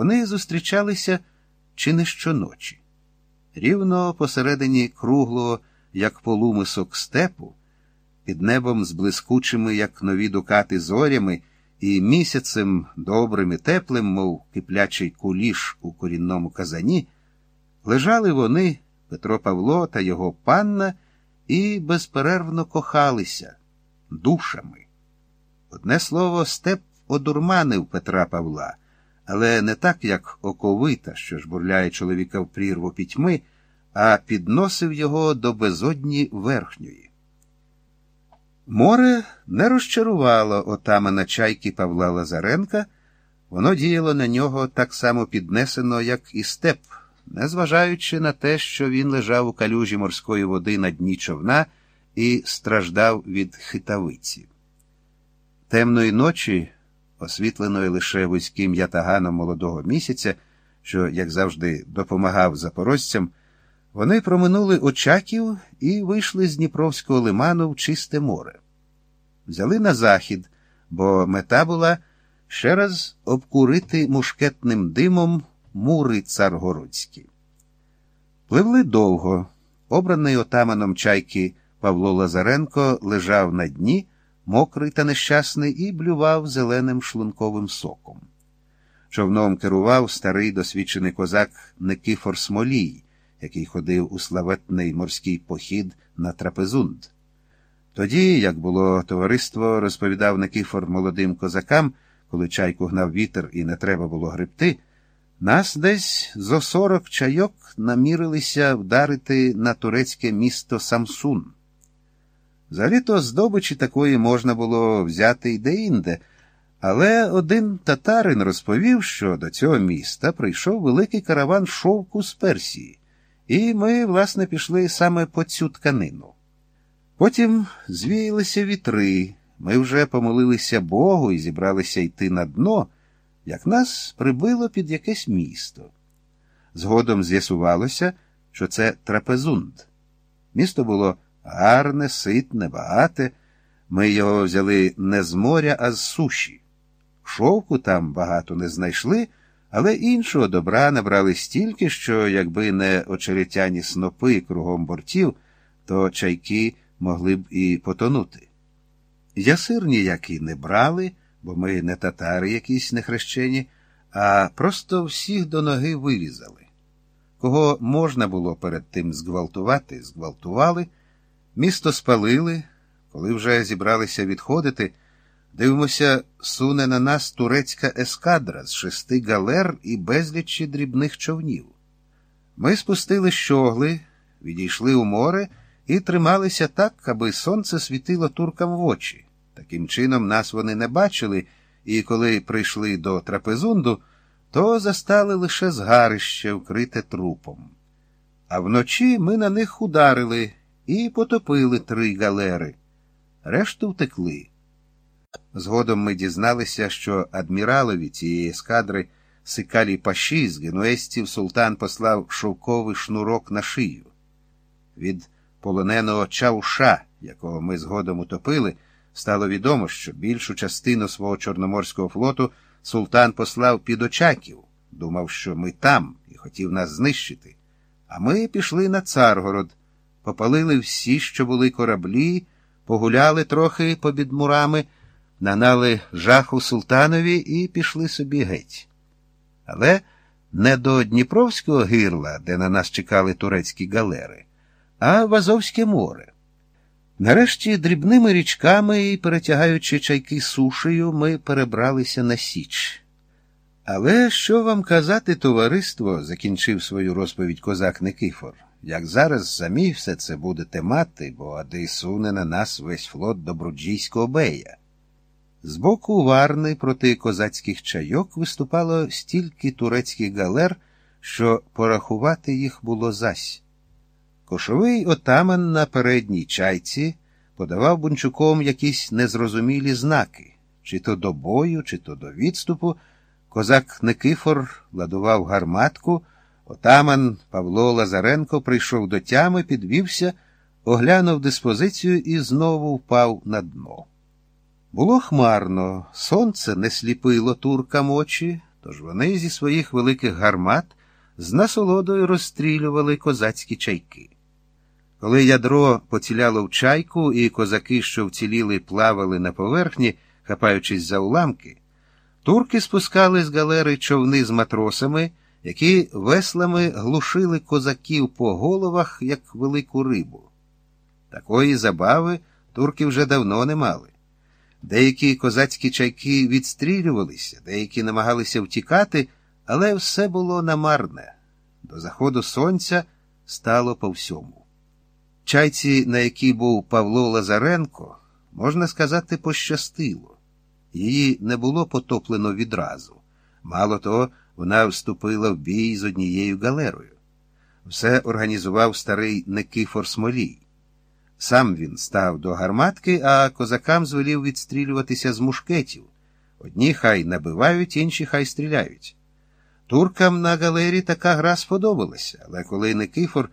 вони зустрічалися чи не щоночі. Рівно посередині круглого, як полумисок степу, під небом з блискучими, як нові дукати зорями, і місяцем добрим і теплим, мов киплячий куліш у корінному казані, лежали вони, Петро Павло та його панна, і безперервно кохалися душами. Одне слово, степ одурманив Петра Павла, але не так, як оковита, що жбурляє чоловіка в прірву пітьми, а підносив його до безодні верхньої. Море не розчарувало отамана чайки Павла Лазаренка, воно діяло на нього так само піднесено, як і степ, незважаючи на те, що він лежав у калюжі морської води на дні човна і страждав від хитавиці. Темної ночі, освітленої лише вузьким ятаганом молодого місяця, що, як завжди, допомагав запорожцям, вони проминули Очаків і вийшли з Дніпровського лиману в чисте море. Взяли на захід, бо мета була ще раз обкурити мушкетним димом мури царгородські. Пливли довго. Обраний отаманом чайки Павло Лазаренко лежав на дні, мокрий та нещасний, і блював зеленим шлунковим соком. Човном керував старий досвідчений козак Никифор Смолій, який ходив у славетний морський похід на трапезунд. Тоді, як було товариство, розповідав Никифор молодим козакам, коли чайку гнав вітер і не треба було гребти, нас десь зо сорок чайок намірилися вдарити на турецьке місто Самсун. Взагалі-то здобичі такої можна було взяти й де-інде, але один татарин розповів, що до цього міста прийшов великий караван шовку з Персії, і ми, власне, пішли саме по цю тканину. Потім звіялися вітри, ми вже помолилися Богу і зібралися йти на дно, як нас прибило під якесь місто. Згодом з'ясувалося, що це трапезунд. Місто було гарне, ситне, багате. Ми його взяли не з моря, а з суші. Шовку там багато не знайшли, але іншого добра набрали стільки, що, якби не очеретяні снопи кругом бортів, то чайки могли б і потонути. Ясир ніякий не брали, бо ми не татари якісь нехрещені, а просто всіх до ноги вирізали. Кого можна було перед тим зґвалтувати, зґвалтували, місто спалили, коли вже зібралися відходити. Дивимося, суне на нас турецька ескадра з шести галер і безлічі дрібних човнів. Ми спустили щогли, відійшли у море і трималися так, аби сонце світило туркам в очі. Таким чином нас вони не бачили, і коли прийшли до трапезунду, то застали лише згарище, вкрите трупом. А вночі ми на них ударили і потопили три галери. Решту втекли. Згодом ми дізналися, що адміралові цієї ескадри Сикалі Паші з генуестів султан послав шовковий шнурок на шию. Від полоненого чауша, якого ми згодом утопили, стало відомо, що більшу частину свого Чорноморського флоту султан послав під Очаків, думав, що ми там і хотів нас знищити. А ми пішли на Царгород, попалили всі, що були кораблі, погуляли трохи побід мурами нагнали жаху султанові і пішли собі геть. Але не до Дніпровського гирла, де на нас чекали турецькі галери, а в Азовське море. Нарешті дрібними річками і перетягаючи чайки сушею, ми перебралися на Січ. Але що вам казати, товариство, закінчив свою розповідь козак Никифор, як зараз самі все це будете мати, бо ади суне на нас весь флот Добруджійського бея. З боку Варни проти козацьких чайок виступало стільки турецьких галер, що порахувати їх було зась. Кошовий отаман на передній чайці подавав бунчуком якісь незрозумілі знаки, чи то до бою, чи то до відступу. Козак Никифор ладував гарматку, отаман Павло Лазаренко прийшов до тями, підвівся, оглянув диспозицію і знову впав на дно. Було хмарно, сонце не сліпило туркам очі, Тож вони зі своїх великих гармат з насолодою розстрілювали козацькі чайки. Коли ядро поціляло в чайку, і козаки, що вціліли, плавали на поверхні, хапаючись за уламки, турки спускали з галери човни з матросами, які веслами глушили козаків по головах, як велику рибу. Такої забави турки вже давно не мали. Деякі козацькі чайки відстрілювалися, деякі намагалися втікати, але все було намарне. До заходу сонця стало по всьому. Чайці, на якій був Павло Лазаренко, можна сказати, пощастило. Її не було потоплено відразу. Мало того, вона вступила в бій з однією галерою. Все організував старий Никифор Смолій. Сам він став до гарматки, а козакам звелів відстрілюватися з мушкетів. Одні хай набивають, інші хай стріляють. Туркам на галері така гра сподобалася, але коли Никифор